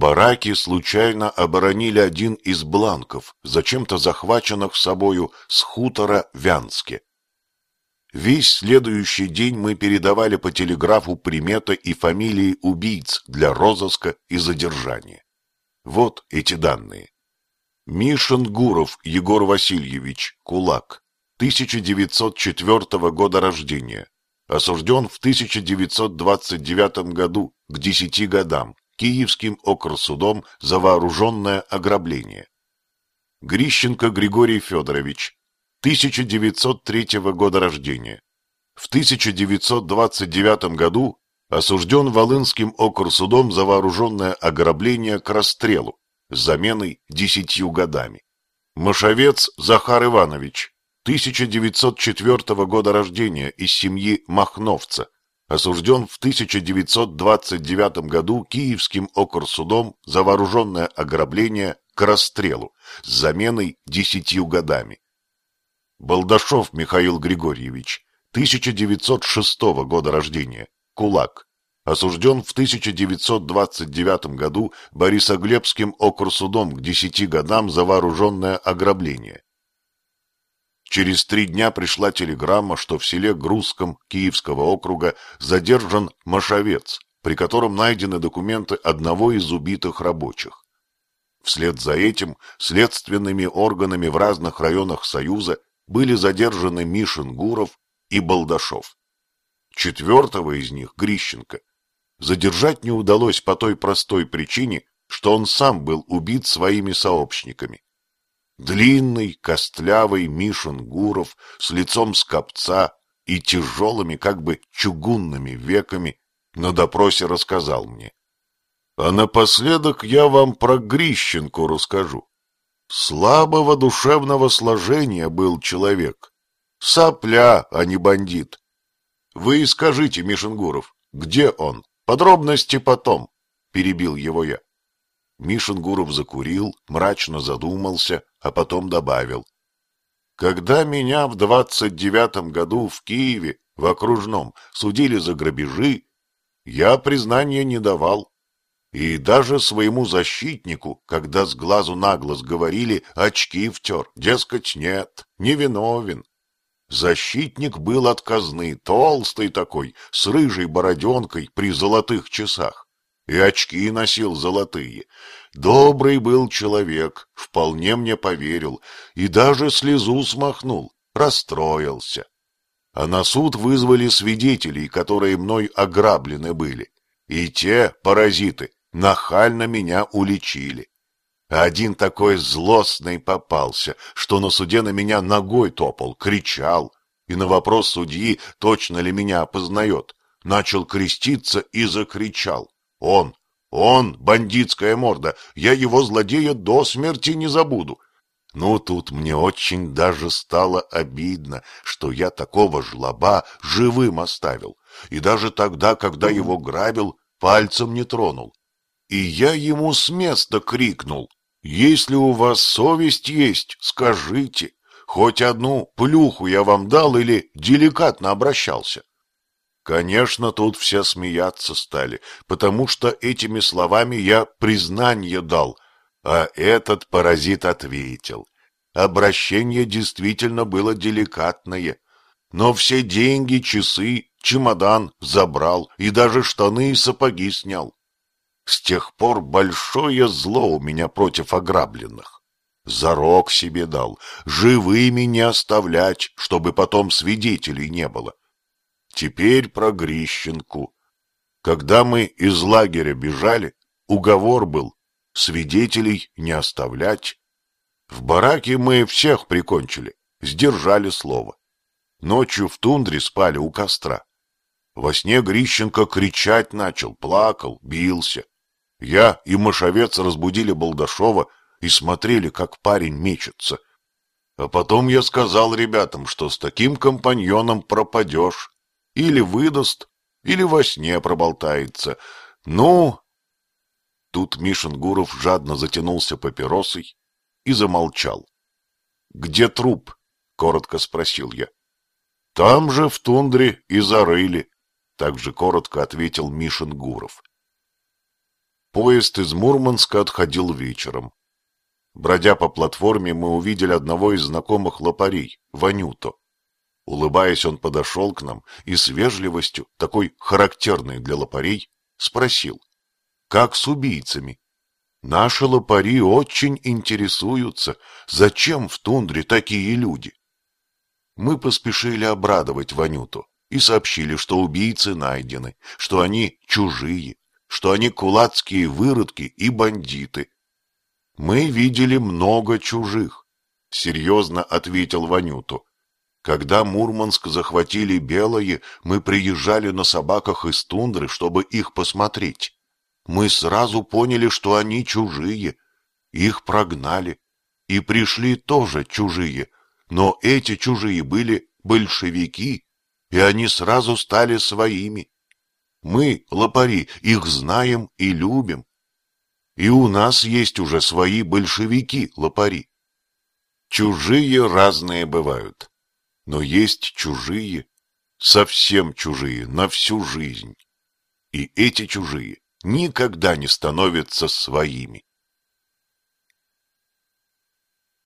бараке случайно оборонили один из бланков, зачем-то захваченных собою с хутора Вянске. Весь следующий день мы передавали по телеграфу приметы и фамилии убийц для розыска и задержания. Вот эти данные. Мишин Гуров Егор Васильевич, кулак, 1904 года рождения, осужден в 1929 году к 10 годам Киевским окрсудом за вооруженное ограбление. Грищенко Григорий Федорович, 1903 года рождения. В 1929 году осужден Волынским окрсудом за вооруженное ограбление к расстрелу с заменой десятью годами. Машовец Захар Иванович, 1904 года рождения из семьи Махновца, осужден в 1929 году Киевским окрсудом за вооруженное ограбление к расстрелу с заменой десятью годами. Балдашов Михаил Григорьевич, 1906 года рождения, кулак, осужден в 1929 году Борисоглебским окрсудом к 10 годам за вооруженное ограбление. Через три дня пришла телеграмма, что в селе Грузском Киевского округа задержан Машовец, при котором найдены документы одного из убитых рабочих. Вслед за этим следственными органами в разных районах Союза были задержаны Мишин Гуров и Балдашов. Четвертого из них, Грищенко, задержать не удалось по той простой причине, что он сам был убит своими сообщниками. Длинный, костлявый Мишин Гуров с лицом скопца и тяжелыми, как бы чугунными веками на допросе рассказал мне. А напоследок я вам про Грищенку расскажу. Слабого душевного сложения был человек. Сопля, а не бандит. Вы скажите, Мишин Гуров, где он? Подробности потом, перебил его я. Мишин Гуров закурил, мрачно задумался, а потом добавил. Когда меня в двадцать девятом году в Киеве, в окружном, судили за грабежи, я признания не давал. И даже своему защитнику, когда с глазу на глаз говорили, очки втер, дескать, нет, не виновен. Защитник был отказный, толстый такой, с рыжей бороденкой при золотых часах и очки носил золотые. Добрый был человек, вполне мне поверил, и даже слезу смахнул, расстроился. А на суд вызвали свидетелей, которые мной ограблены были. И те, паразиты, нахально меня уличили. Один такой злостный попался, что на суде на меня ногой топал, кричал, и на вопрос судьи, точно ли меня опознает, начал креститься и закричал. Он, он, бандитская морда, я его злодея до смерти не забуду. Ну, тут мне очень даже стало обидно, что я такого жлоба живым оставил, и даже тогда, когда его грабил, пальцем не тронул. И я ему с места крикнул, «Если у вас совесть есть, скажите, хоть одну плюху я вам дал или деликатно обращался». Конечно, тут все смеяться стали, потому что этими словами я признание дал, а этот паразит ответил. Обращение действительно было деликатное, но все деньги, часы, чемодан забрал и даже штаны и сапоги снял. С тех пор большое зло у меня против ограбленных. Зарок себе дал, живыми не оставлять, чтобы потом свидетелей не было. Теперь про Грищенку. Когда мы из лагеря бежали, уговор был свидетелей не оставлять. В бараке мы всех прикончили, сдержали слово. Ночью в тундре спали у костра. Во сне Грищенко кричать начал, плакал, бился. Я и Машовец разбудили Балдашова и смотрели, как парень мечется. А потом я сказал ребятам, что с таким компаньоном пропадешь. Или выдаст, или во сне проболтается. Ну... Тут Мишин Гуров жадно затянулся папиросой и замолчал. — Где труп? — коротко спросил я. — Там же, в тундре, и зарыли, — так же коротко ответил Мишин Гуров. Поезд из Мурманска отходил вечером. Бродя по платформе, мы увидели одного из знакомых лопарей, Ванюто. Улыбаясь, он подошел к нам и с вежливостью, такой характерной для лопарей, спросил, как с убийцами? Наши лопари очень интересуются, зачем в тундре такие люди. Мы поспешили обрадовать Ванюту и сообщили, что убийцы найдены, что они чужие, что они кулацкие выродки и бандиты. Мы видели много чужих, серьезно ответил Ванюту. Когда Мурманск захватили белые, мы приезжали на собаках из тундры, чтобы их посмотреть. Мы сразу поняли, что они чужие. Их прогнали. И пришли тоже чужие. Но эти чужие были большевики, и они сразу стали своими. Мы, лопари, их знаем и любим. И у нас есть уже свои большевики, лопари. Чужие разные бывают но есть чужие, совсем чужие, на всю жизнь. И эти чужие никогда не становятся своими.